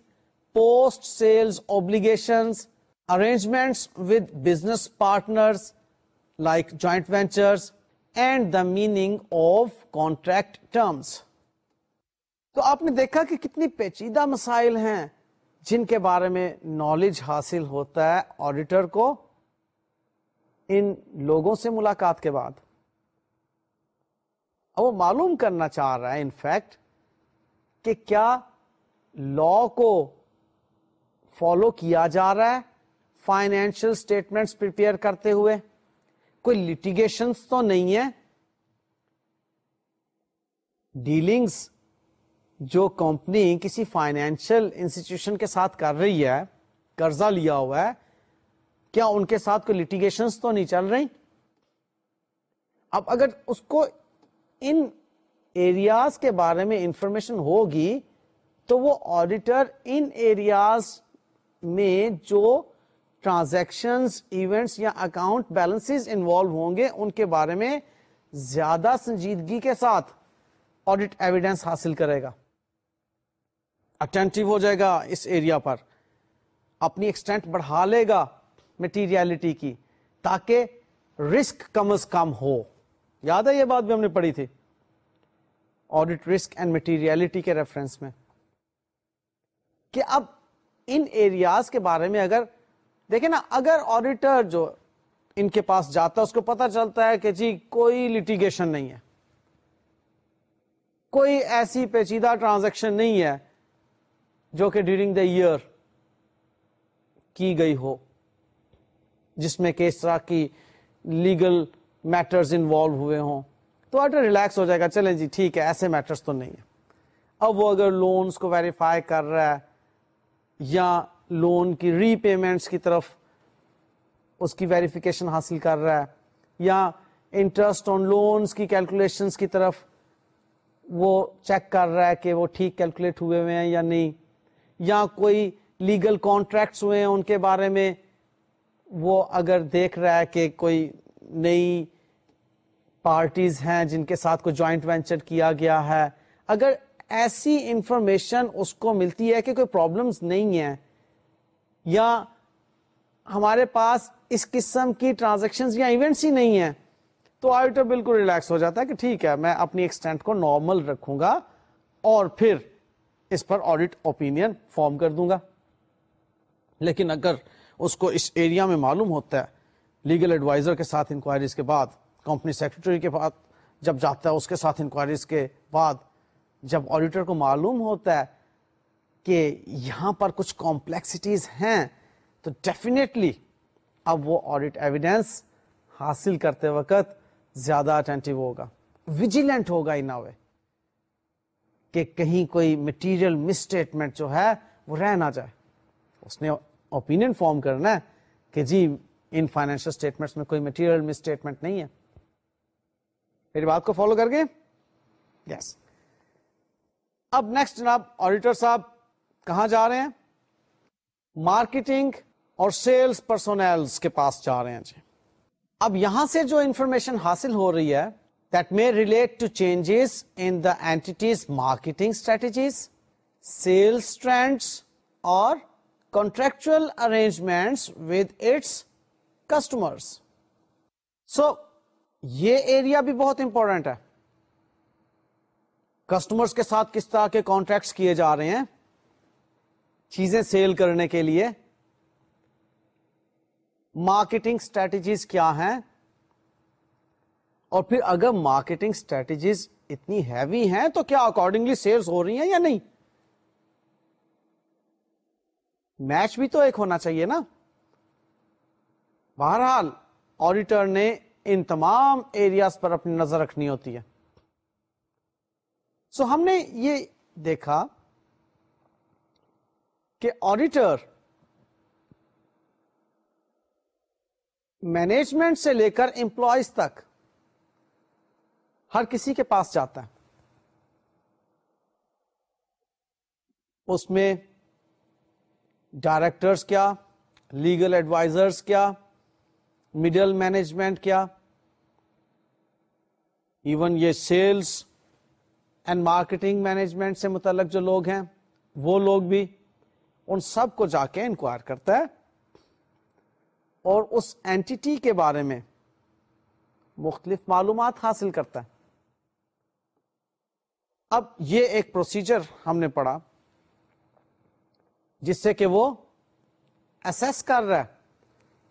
post sales obligations arrangements with business partners like joint ventures and the meaning of contract terms تو آپ نے دیکھا کہ کتنی پیچیدہ مسائل ہیں جن کے بارے میں نالج حاصل ہوتا ہے آڈیٹر کو ان لوگوں سے ملاقات کے بعد۔ اب وہ معلوم کرنا چاہ رہا ہے انفیکٹ کہ کیا لا کو فالو کیا جا رہا ہے فائنینشیل اسٹیٹمنٹس پریپیئر کرتے ہوئے۔ کوئی لٹیگیشنس تو نہیں ہے۔ ڈیلنگس جو کمپنی کسی فائنینشیل انسٹیٹیوشن کے ساتھ کر رہی ہے، قرضہ لیا ہوا ہے، کیا ان کے ساتھ کوئی لٹیگیشنس تو نہیں چل رہی؟ اب اگر اس کو ان ایریاز کے بارے میں انفارمیشن ہوگی، تو وہ آڈیٹر ان ایریاز میں جو ٹرانزیکشن ایونٹس یا اکاؤنٹ بیلنس انوالو ہوں گے، ان کے بارے میں زیادہ سنجیدگی کے ساتھ آڈیٹ ایویڈینس حاصل کرے گا۔ اٹینٹو ہو جائے گا اس ایریا پر۔ اپنی ایکسٹینٹ بڑھا لے گا مٹیریلٹی کی تاکہ رسک کم از کم ہو۔ یاد ہے یہ بات بھی ہم نے پڑھی تھی؟ آڈیٹ رسک اینڈ مٹیریلٹی کے ریفرنس میں۔ کہ اب ان ایریاز کے بارے میں اگر، دیکھیں نا، اگر آڈیٹر جو ان کے پاس جاتا ہے، اس کو پتا چلتا ہے کہ جی کوئی لٹیگیشن نہیں ہے۔ کوئی ایسی پیچیدہ ٹرانزیکشن نہیں ہے۔ جو کہ ڈیورنگ دا ایئر کی گئی ہو، جس میں کہ اس طرح کی لیگل میٹرز انوالو ہوئے ہوں۔ تو آڈر ریلیکس ہو جائے گا، چلیں جی ٹھیک ہے، ایسے میٹرز تو نہیں ہے اب وہ اگر لونز کو ویریفائی کر رہا ہے یا لون کی ری پیمنٹس کی طرف اس کی ویریفیکیشن حاصل کر رہا ہے یا انٹرسٹ آن لونس کی کیلکولیشن کی طرف وہ چیک کر رہا ہے کہ وہ ٹھیک کیلکولیٹ ہوئے ہوئے ہیں یا نہیں۔ یا کوئی لیگل کانٹریکٹس ہوئے ہیں ان کے بارے میں، وہ اگر دیکھ رہا ہے کہ کوئی نئی پارٹیز ہیں جن کے ساتھ کوئی جوائنٹ وینچر کیا گیا ہے، اگر ایسی انفارمیشن اس کو ملتی ہے کہ کوئی پرابلمس نہیں ہے یا ہمارے پاس اس قسم کی ٹرانزیکشن یا ایونٹس ہی نہیں ہیں، تو آڈیٹر بالکل ریلیکس ہو جاتا ہے کہ ٹھیک ہے، میں اپنی ایکسٹینٹ کو نارمل رکھوں گا اور پھر اس پر آڈیٹ اوپین فارم کر دوں گا۔ لیکن اگر اس کو اس ایریا میں معلوم ہوتا ہے لیگل ایڈوائزر کے ساتھ انکوائریز کے بعد کمپنی سیکرٹری کے بعد، جب جاتا ہے اس کے ساتھ انکوائریز کے بعد، جب آڈیٹر کو معلوم ہوتا ہے کہ یہاں پر کچھ کمپلیکسٹیز ہیں، تو ڈیفینیٹلی اب وہ آڈیٹ ایویڈینس حاصل کرتے وقت زیادہ اٹینٹو ہوگا۔ ویجیلنٹ ہوگا ان وے کہ کہیں کوئی مٹیریل مسٹیٹمنٹ جو ہے وہ رہ نہ جائے۔ اس نے اوپین فارم کرنا ہے کہ جی ان فائنینشیل اسٹیٹمنٹ میں کوئی مٹیریل مسٹیٹمنٹ نہیں ہے۔ میری بات کو فالو کر گئے یس اب نیکسٹ جناب آڈیٹر صاحب، کہاں جا رہے ہیں؟ مارکیٹنگ اور سیلس پرسونل کے پاس جا رہے ہیں جی۔ اب یہاں سے جو انفارمیشن حاصل ہو رہی ہے that may relate to changes in the entity's marketing strategies sales trends اور contractual arrangements with its customers so یہ ایریا بھی بہت امپورٹنٹ ہے کسٹمرس کے ساتھ کس طرح کے کانٹریکٹس کیے جا رہے ہیں چیزیں سیل کرنے کے لیے مارکیٹنگ اسٹریٹجیز کیا ہیں اور پھر اگر مارکیٹنگ اسٹریٹجیز اتنی ہیوی ہیں تو کیا اکارڈنگلی سیلس ہو رہی ہیں یا نہیں؟ میچ بھی تو ایک ہونا چاہیے نا۔ بہرحال آڈیٹر نے ان تمام ایریاز پر اپنی نظر رکھنی ہوتی ہے۔ سو ہم نے یہ دیکھا کہ آڈیٹر مینجمنٹ سے لے کر امپلائیز تک ہر کسی کے پاس جاتا ہے۔ اس میں ڈائریکٹرس کیا لیگل ایڈوائزرس کیا مڈل مینجمنٹ کیا ایون یہ سیلس اینڈ مارکیٹنگ مینجمنٹ سے متعلق جو لوگ ہیں، وہ لوگ بھی ان سب کو جا کے انکوائر کرتا ہے۔ اور اس اینٹی کے بارے میں مختلف معلومات حاصل کرتا ہے۔ اب یہ ایک پروسیجر ہم نے پڑھا، جس سے کہ وہ اسیس کر رہا ہے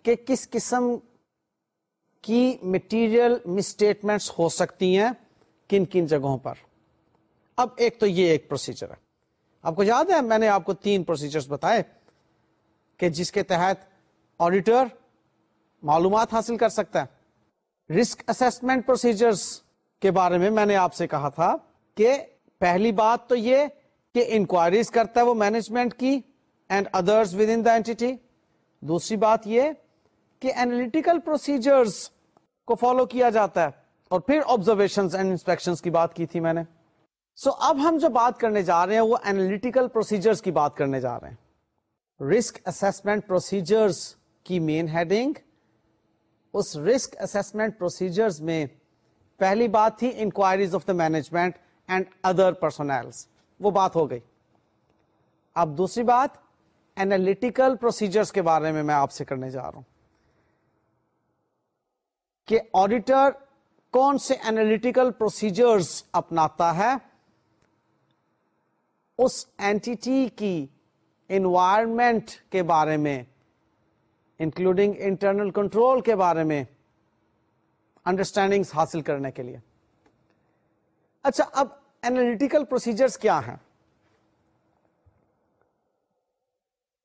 کہ کس قسم کی مٹیریل مسٹیٹمنٹس ہو سکتی ہیں کن کن جگہوں پر۔ اب ایک تو یہ ایک پروسیجر ہے۔ آپ کو یاد ہے، میں نے آپ کو تین پروسیجرز بتائے کہ جس کے تحت آڈیٹر معلومات حاصل کر سکتا ہے۔ رسک اسسمنٹ پروسیجرز کے بارے میں میں نے آپ سے کہا تھا۔ کہ پہلی بات تو یہ کہ انکوائریز کرتا ہے وہ مینجمنٹ کی and others within the entity دوسری بات یہ کہ اینالیٹیکل پروسیجرز کو فالو کیا جاتا ہے اور پھر آبزرویشن اینڈ انسپیکشن کی بات کی تھی میں نے۔ سو so, اب ہم جو بات کرنے جا رہے ہیں وہ اینالیٹیکل پروسیجرز کی بات کرنے جا رہے ہیں۔ رسک اسسمنٹ پروسیجرز کی مین ہیڈنگ اس رسک اسسمنٹ پروسیجرز میں پہلی بات تھی inquiries of the management and other personnels وہ بات ہو گئی۔ اب دوسری بات اینالیٹیکل پروسیجرز کے بارے میں میں آپ سے کرنے جا رہا ہوں۔ کہ آڈیٹر کون سے اینالیٹیکل پروسیجرز اپناتا ہے، اس اینٹی کی انوائرمنٹ کے بارے میں انکلوڈنگ انٹرنل کنٹرول کے بارے میں انڈرسٹینڈنگ حاصل کرنے کے لیے۔ اچھا اب اینالیٹیکل پروسیجرز کیا ہیں؟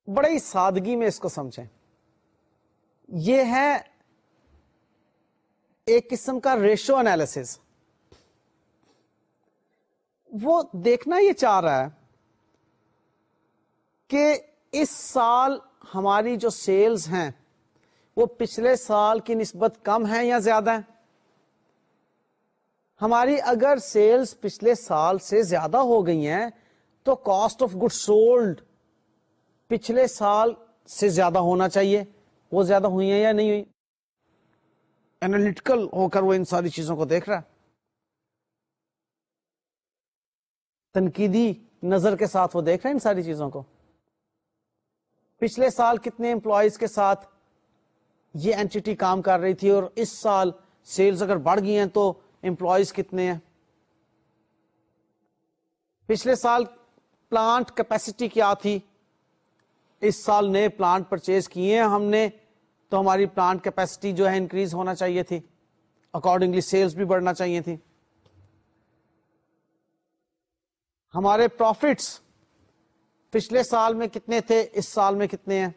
بڑی سادگی میں اس کو سمجھیں۔ یہ ہے ایک قسم کا ریشو انالیس وہ دیکھنا یہ چاہ رہا ہے کہ اس سال ہماری جو سیلز ہیں، وہ پچھلے سال کی نسبت کم ہے یا زیادہ ہے ہماری اگر سیلز پچھلے سال سے زیادہ ہو گئی ہیں، تو کاسٹ آف گڈ سولڈ پچھلے سال سے زیادہ ہونا چاہیے۔ وہ زیادہ ہوئی ہیں یا نہیں ہوئی؟ اینالیٹیکل ہو کر وہ ان ساری چیزوں کو دیکھ رہا ہے۔ تنقیدی نظر کے ساتھ وہ دیکھ رہے ہیں ان ساری چیزوں کو۔ پچھلے سال کتنے امپلائیز کے ساتھ یہ اینٹی کام کر رہی تھی اور اس سال سیلز اگر بڑھ گئی ہیں تو امپلائیز کتنے ہیں؟ پچھلے سال پلانٹ کیپیسٹی کیا تھی؟ اس سال نئے پلانٹ پرچیز کیے ہیں ہم نے، تو ہماری پلانٹ کیپیسٹی جو ہے انکریز ہونا چاہیے تھی۔ اکارڈنگلی سیلز بھی بڑھنا چاہیے تھی۔ ہمارے پروفٹس پچھلے سال میں کتنے تھے؟ اس سال میں کتنے ہیں؟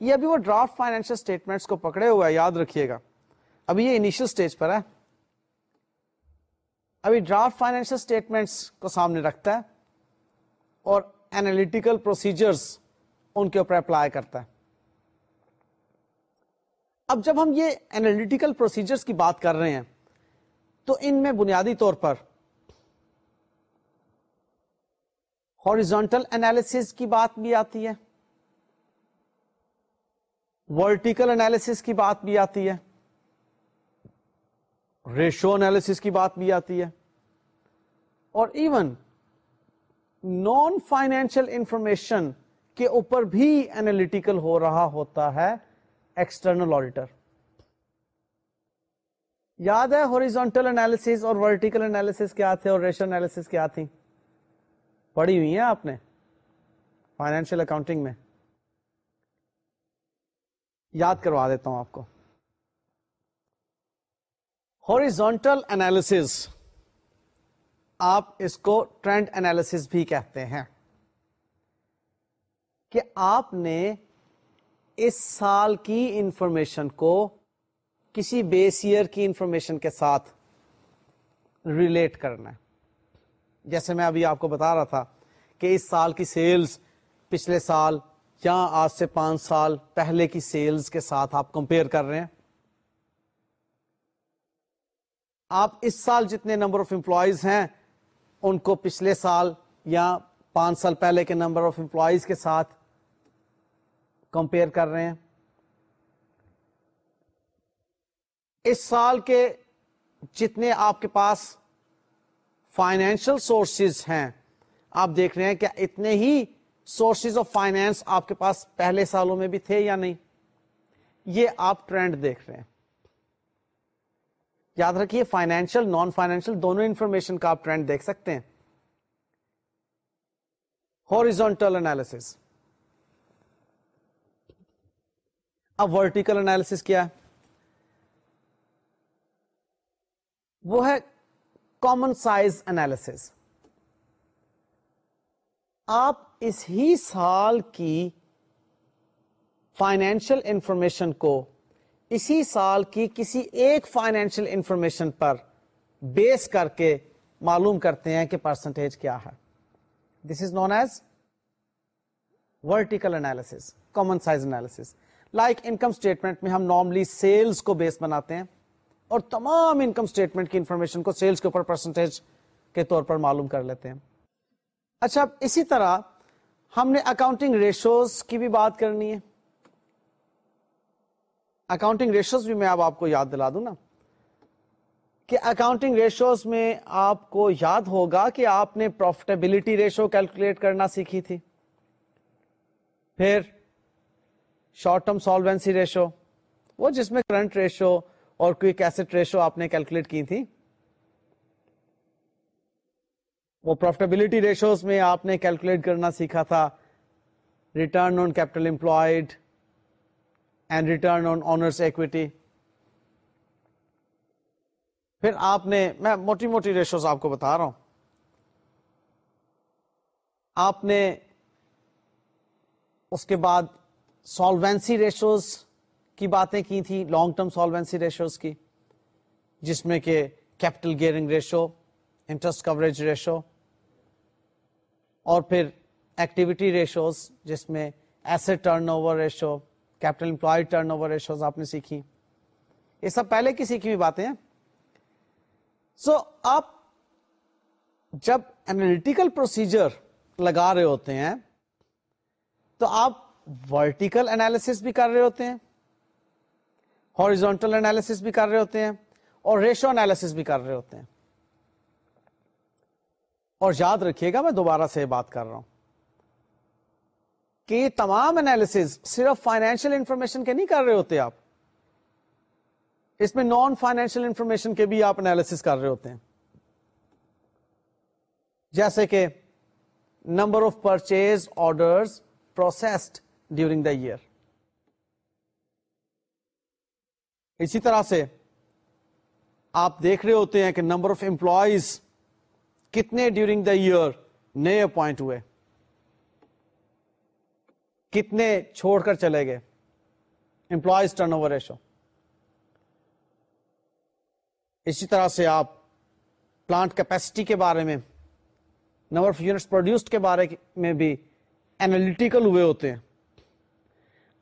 یہ ابھی وہ ڈرافٹ فائنینشیل اسٹیٹمنٹس کو پکڑے ہوا ہے یاد رکھیے گا۔ ابھی یہ انیشل سٹیج پر ہے۔ ابھی ڈرافٹ فائنینشیل اسٹیٹمنٹس کو سامنے رکھتا ہے اور اینالیٹیکل پروسیجرز ان کے اوپر اپلائی کرتا ہے۔ اب جب ہم یہ اینالیٹیکل پروسیجرز کی بات کر رہے ہیں، تو ان میں بنیادی طور پر ہاریزونٹل انالیس کی بات بھی آتی ہے ورٹیکل انالیس کی بات بھی آتی ہے۔ ریشو انالیس کی بات بھی آتی ہے۔ اور ایون نان فائنینشیل انفارمیشن کے اوپر بھی اینالیٹیکل ہو رہا ہوتا ہے ایکسٹرنل آڈیٹر یاد ہے ہوریزونٹل انالیس اور ورٹیکل انالیس کیا تھے اور ریشو انالیس کیا تھی پڑھی ہوئی ہیں آپ نے فائنینشیل اکاؤنٹنگ میں۔ یاد کروا دیتا ہوں آپ کو۔ ہوریزونٹل انالیس آپ اس کو ٹرینڈ انالیس بھی کہتے ہیں کہ آپ نے اس سال کی انفارمیشن کو کسی بیس ایئر کی انفارمیشن کے ساتھ ریلیٹ کرنا ہے۔ جیسے میں ابھی آپ کو بتا رہا تھا کہ اس سال کی سیلز پچھلے سال یا آج سے پانچ سال پہلے کی سیلز کے ساتھ آپ کمپیئر کر رہے ہیں۔ آپ اس سال جتنے نمبر آف امپلائیز ہیں، ان کو پچھلے سال یا پانچ سال پہلے کے نمبر آف امپلائیز کے ساتھ کمپیئر کر رہے ہیں۔ اس سال کے جتنے آپ کے پاس فائنینشل سورسز ہیں، آپ دیکھ رہے ہیں کہ اتنے ہی سورسز آف فائنینس آپ کے پاس پہلے سالوں میں بھی تھے یا نہیں۔ یہ آپ ٹرینڈ دیکھ رہے ہیں۔ یاد رکھیے فائنینشل نان فائنینشیل دونوں انفارمیشن کا آپ ٹرینڈ دیکھ سکتے ہیں۔ ہاریزونٹل انالیس اب ورٹیکل انالیس کیا ہے؟ وہ ہے کامن سائز انالیس آپ اس ہی سال کی فائنینشیل انفارمیشن کو اسی سال کی کسی ایک فائنینشیل انفارمیشن پر بیس کر کے معلوم کرتے ہیں کہ پرسنٹیج کیا ہے۔ This is known as vertical analysis common size analysis like income statement میں ہم نارملی سیلس کو بیس بناتے ہیں اور تمام انکم اسٹیٹمنٹ کی انفارمیشن کو سیلس کے اوپر پرسنٹیج کے طور پر معلوم کر لیتے ہیں۔ اچھا اسی طرح ہم نے اکاؤنٹنگ ریشوز کی بھی بات کرنی ہے۔ اکاؤنٹنگ ریشوز بھی میں اب آپ کو یاد دلا دوں نا کہ اکاؤنٹنگ ریشوز میں آپ کو یاد ہوگا کہ آپ نے پروفیٹیبلٹی ریشو کیلکولیٹ کرنا سیکھی تھی۔ پھر شارٹ ٹرم سالوینسی ریشو وہ جس میں کرنٹ ریشو اور کوئی کیسٹ ریشو آپ نے کیلکولیٹ کی تھی، وہ پروفیٹیبلٹی ریشوز میں آپ نے کیلکولیٹ کرنا سیکھا تھا۔ Return on capital employed and return on owners equity پھر آپ نے، میں موٹی موٹی ریشوز آپ کو بتا رہا ہوں۔ آپ نے اس کے بعد سالوینسی ریشوز کی باتیں کی تھی لانگ ٹرم سالوینسی ریشوز کی، جس میں کہ capital gearing ratio interest coverage ratio اور پھر ایکٹیویٹی ریشوز جس میں ایسے turnover ratio capital employed turnover ratios آپ نے سیکھی یہ سب پہلے کی سیکھی ہوئی باتیں ہیں سو so, آپ جب اینالیٹیکل پروسیجر لگا رہے ہوتے ہیں تو آپ ورٹیکل انالیس بھی کر رہے ہوتے ہیں ہاریزونٹل انالیس بھی کر رہے ہوتے ہیں اور ریشو انالیس بھی کر رہے ہوتے ہیں اور یاد رکھیے گا میں دوبارہ سے بات کر رہا ہوں کہ یہ تمام انالیس صرف فائنینشیل انفارمیشن کے نہیں کر رہے ہوتے آپ۔ اس میں نان فائنینشیل انفارمیشن کے بھی آپ انالیس کر رہے ہوتے ہیں۔ جیسے کہ number of purchase order processed during the year اسی طرح سے آپ دیکھ رہے ہوتے ہیں کہ نمبر آف امپلائیز کتنے ڈیورنگ دا ایئر نئے اپوائنٹ ہوئے۔ کتنے چھوڑ کر چلے گئے؟ امپلائیز ٹرن اوور ریشو اسی طرح سے آپ پلانٹ کیپیسٹی کے بارے میں نمبر آف یونٹس پروڈیوسڈ کے بارے میں بھی اینالیٹیکل ہوئے ہوتے ہیں۔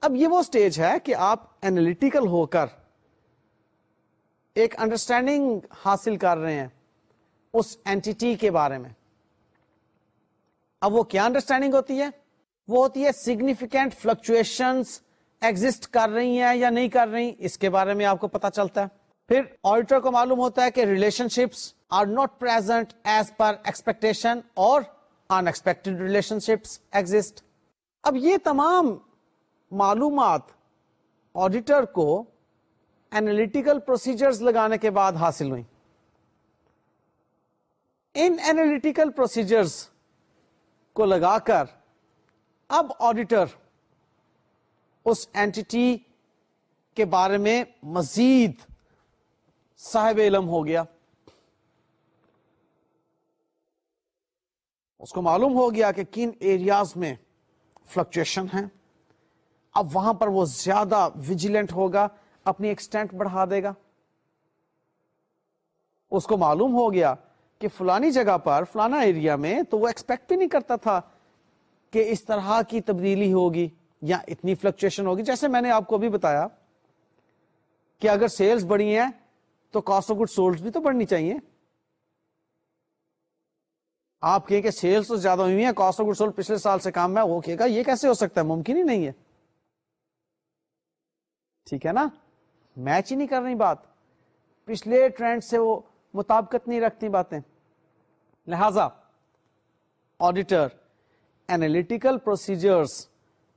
اب یہ وہ اسٹیج ہے کہ آپ اینالیٹیکل ہو کر ایک انڈرسٹینڈنگ حاصل کر رہے ہیں اس اینٹی کے بارے میں۔ اب وہ کیا انڈرسٹینڈنگ ہوتی ہے؟ وہ ہوتی ہے سگنیفیکینٹ فلکچویشن ایگزٹ کر رہی ہیں یا نہیں کر رہی، اس کے بارے میں آپ کو پتا چلتا ہے۔ پھر آڈیٹر کو معلوم ہوتا ہے کہ relationships are not present as per expectation اور انکسپیکٹڈ ریلیشن شپس ایگزٹ اب یہ تمام معلومات آڈیٹر کو اینالیٹیکل پروسیجرز لگانے کے بعد حاصل ہوئی ان اینالیٹیکل پروسیجرز کو لگا کر اب آڈیٹر اس اینٹی کے بارے میں مزید صاحب علم ہو گیا۔ اس کو معلوم ہو گیا کہ کن ایریاز میں فلکچویشن ہے اب وہاں پر وہ زیادہ ویجیلنٹ ہوگا، اپنی ایکسٹینٹ بڑھا دے گا۔ اس کو معلوم ہو گیا کہ فلانی جگہ پر، فلانا ایریا میں تو وہ ایکسپیکٹ بھی نہیں کرتا تھا۔ کہ اس طرح کی تبدیلی ہوگی یا اتنی فلکچویشن ہوگی؟ جیسے میں نے آپ کو بھی بتایا کہ اگر سیلز بڑی ہیں تو کاسٹ آف گڈ سولڈ بھی تو بڑھنی چاہیے۔ آپ کہیں کہ سیلز تو زیادہ ہوئی ہیں کاسٹ آف گڈ سولڈ پچھلے سال سے کام ہے، وہ کہے گا، یہ کیسے ہو سکتا ہے؟ ممکن ہی نہیں ہے۔ ٹھیک ہے نا؟ میچ ہی نہیں کر رہی بات۔ پچھلے ٹرینڈ سے وہ مطابقت نہیں رکھتی باتیں۔ لہذا آڈیٹر اینالیٹیکل پروسیجرز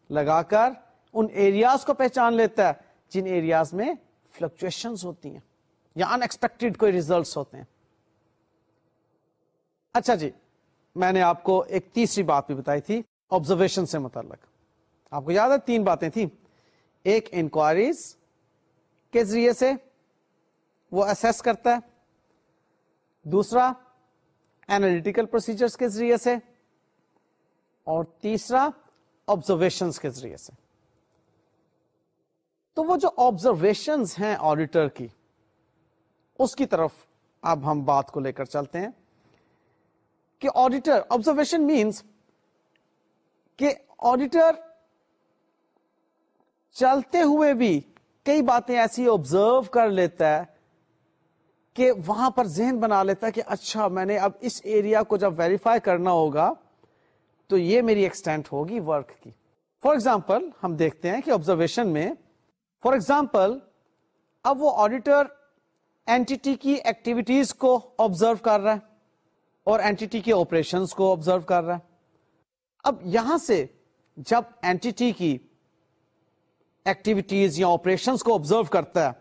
لگا کر ان ایریاز کو پہچان لیتا ہے، جن ایریاز میں فلکچویشن ہوتی ہیں یا انکسپیکٹڈ کوئی ریزلٹس ہوتے ہیں۔ اچھا جی میں نے آپ کو ایک تیسری بات بھی بتائی تھی آبزرویشن سے متعلق۔ آپ کو یاد ہے تین باتیں تھیں۔ ایک انکوائریز کے ذریعے سے وہ اسیس کرتا ہے۔ دوسرا اینالیٹیکل پروسیجرز کے ذریعے سے اور تیسرا آبزرویشن کے ذریعے سے۔ تو وہ جو آبزرویشن ہیں آڈیٹر کی، اس کی طرف اب ہم بات کو لے کر چلتے ہیں کہ آڈیٹر آبزرویشن مینس کہ آڈیٹر چلتے ہوئے بھی کئی باتیں ایسی آبزرو کر لیتا ہے کہ وہاں پر ذہن بنا لیتا ہے کہ اچھا میں نے اب اس ایریا کو جب ویریفائی کرنا ہوگا تو یہ میری ایکسٹینٹ ہوگی ورک کی۔ فار ایگزامپل ہم دیکھتے ہیں کہ آبزرویشن میں فار ایگزامپل اب وہ آڈیٹر اینٹی کی ایکٹیویٹیز کو آبزرو کر رہا ہے اور اینٹی کے آپریشن کو آبزرو کر رہا ہے۔ اب یہاں سے جب اینٹی کی ایکٹیویٹیز یا آپریشن کو آبزرو کرتا ہے،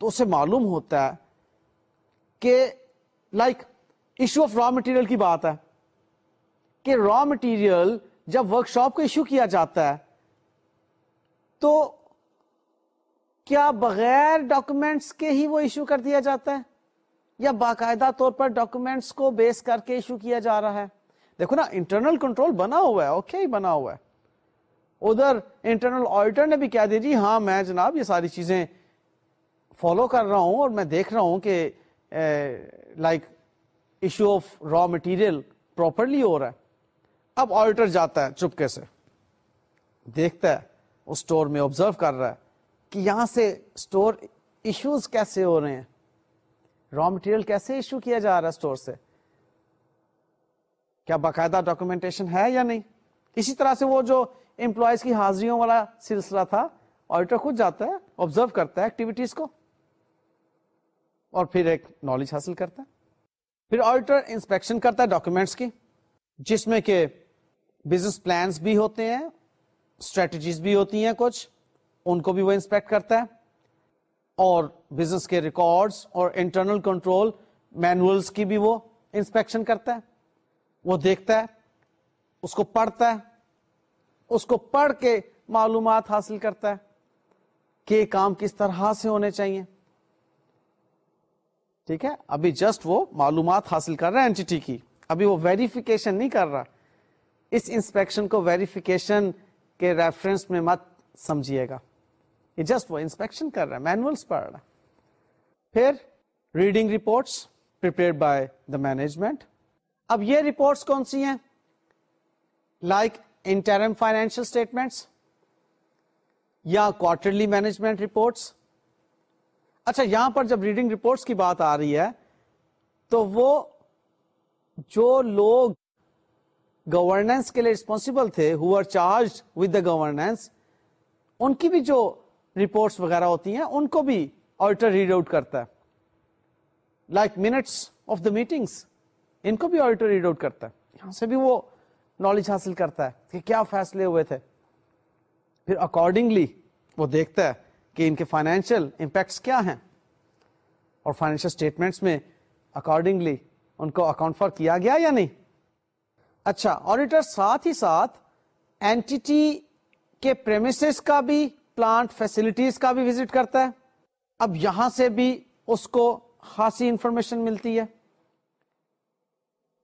تو اسے معلوم ہوتا ہے کہ like issue of raw material کی بات ہے۔ کہ را مٹیریل جب ورک شاپ کو ایشو کیا جاتا ہے، تو کیا بغیر ڈاکومینٹس کے ہی وہ ایشو کر دیا جاتا ہے؟ یا باقاعدہ طور پر ڈاکومینٹس کو بیس کر کے ایشو کیا جا رہا ہے؟ دیکھو نا انٹرنل کنٹرول بنا ہوا ہے اوکے ہی بنا ہوا ہے۔ ادھر انٹرنل آڈیٹر نے بھی کہہ دی جی ہاں میں جناب یہ ساری چیزیں فالو کر رہا ہوں اور میں دیکھ رہا ہوں کہ like issue of raw material properly ہو رہا ہے۔ اب آڈیٹر جاتا ہے چپکے سے، دیکھتا ہے، اس اسٹور میں آبزرو کر رہا ہے کہ یہاں سے اسٹور ایشوز کیسے ہو رہے ہیں؟ را مٹیریل کیسے ایشو کیا جا رہا ہے اسٹور سے؟ کیا باقاعدہ ڈاکومینٹیشن ہے یا نہیں؟ اسی طرح سے وہ جو امپلائیز کی حاضریوں والا سلسلہ تھا آڈیٹر خود جاتا ہے آبزرو کرتا ہے ایکٹیویٹیز کو، اور پھر ایک نالج حاصل کرتا ہے۔ پھر آڈیٹر انسپیکشن کرتا ہے ڈاکومینٹس کی، جس میں کہ بزنس پلانس بھی ہوتے ہیں اسٹریٹجیز بھی ہوتی ہیں کچھ، ان کو بھی وہ انسپیکٹ کرتا ہے. اور بزنس کے ریکارڈس اور انٹرنل کنٹرول مینولس کی بھی وہ انسپیکشن کرتا ہے. وہ دیکھتا ہے، اس کو پڑھتا ہے، اس کو پڑھ کے معلومات حاصل کرتا ہے کہ کام کس طرح سے ہونے چاہیے. ٹھیک ہے؟ ابھی جسٹ وہ معلومات حاصل کر رہا ہے اینٹی کی. ابھی وہ ویریفیکیشن نہیں کر رہا. اس انسپیکشن کو ویریفیکیشن کے ریفرنس میں مت سمجھیے گا۔ یہ جسٹ وہ انسپیکشن کر رہا ہے مینوئلس پڑھ رہا ہے۔ پھر reading reports by the management اب یہ رپورٹس کون سی ہیں؟ لائک انٹرم فائنینشیل اسٹیٹمنٹس یا کوارٹرلی مینجمنٹ رپورٹس اچھا یہاں پر جب ریڈنگ رپورٹس کی بات آ رہی ہے تو وہ جو لوگ گورننس کے لیے ریسپانسبل تھے who are charge with the governance ان کی بھی جو رپورٹس وغیرہ ہوتی ہیں، ان کو بھی آڈیٹر ریڈ آؤٹ کرتا ہے. Like minutes of the meetings ان کو بھی آڈیٹر ریڈ آؤٹ کرتا ہے. یہاں سے بھی وہ نالج حاصل کرتا ہے کہ کیا فیصلے ہوئے تھے. پھر اکارڈنگلی وہ دیکھتا ہے کہ ان کے فائنینشیل امپیکٹس کیا ہیں. اور فائنینشیل اسٹیٹمنٹس میں اکارڈنگلی ان کو اکاؤنٹ فار کیا گیا یا نہیں. اچھا آڈیٹر ساتھ ہی ساتھ اینٹی کے پریمس کا بھی پلانٹ فیسلٹیز کا بھی وزٹ کرتا ہے۔ اب یہاں سے بھی اس کو خاصی انفارمیشن ملتی ہے۔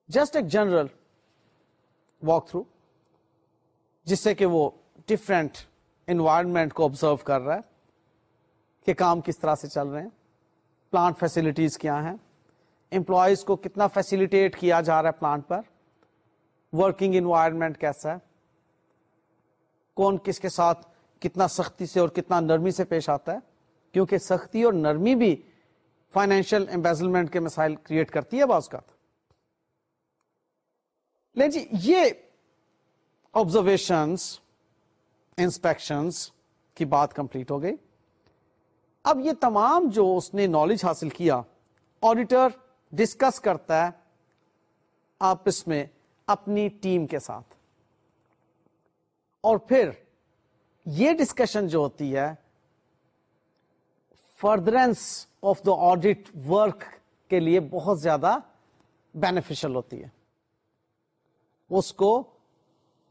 جسٹ ایک جنرل واک تھرو جس سے کہ وہ ڈفرینٹ انوائرمنٹ کو آبزرو کر رہا ہے کہ کام کس طرح سے چل رہے ہیں۔ پلانٹ فیسلٹیز کیا ہیں؟ امپلائیز کو کتنا فیسلٹیٹ کیا جا رہا ہے پلانٹ پر؟ ورکنگ انوائرمنٹ کیسا ہے؟ کون کس کے ساتھ کتنا سختی سے اور کتنا نرمی سے پیش آتا ہے؟ کیونکہ سختی اور نرمی بھی فائنینشیل امبیزلمنٹ کے مسائل کریٹ کرتی ہے بعض کا لے جی یہ آبزرویشن انسپیکشنس کی بات کمپلیٹ ہو گئی۔ اب یہ تمام جو اس نے نالج حاصل کیا آڈیٹر ڈسکس کرتا ہے، آپس میں اپنی ٹیم کے ساتھ۔ اور پھر یہ ڈسکشن جو ہوتی ہے furtherance of the audit work کے لیے بہت زیادہ بینیفیشل ہوتی ہے۔ اس کو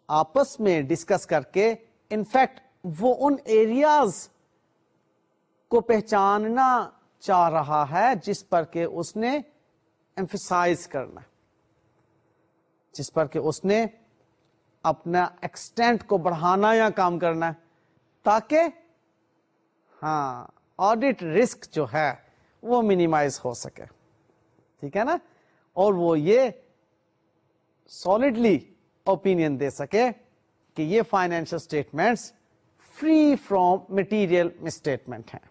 آپس میں ڈسکس کر کے انفیکٹ وہ ان ایریاز کو پہچاننا چاہ رہا ہے جس پر کہ اس نے ایمفیسائز کرنا۔ جس پر کہ اس نے اپنا ایکسٹینٹ کو بڑھانا یا کام کرنا ہے، تاکہ ہاں آڈیٹ رسک جو ہے وہ منیمائز ہو سکے۔ ٹھیک ہے نا؟ اور وہ یہ سالڈلی اوپین دے سکے کہ یہ financial statements free from material misstatement ہیں۔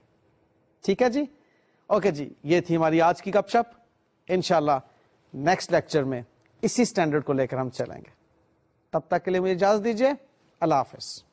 ٹھیک ہے جی؟ اوکے جی یہ تھی ہماری آج کی گپ شپ۔ ان شاء اللہ نیکسٹ لیکچر میں اسی اسٹینڈرڈ کو لے کر ہم چلیں گے۔ تب تک کے لیے مجھے اجازت دیجیے اللہ حافظ۔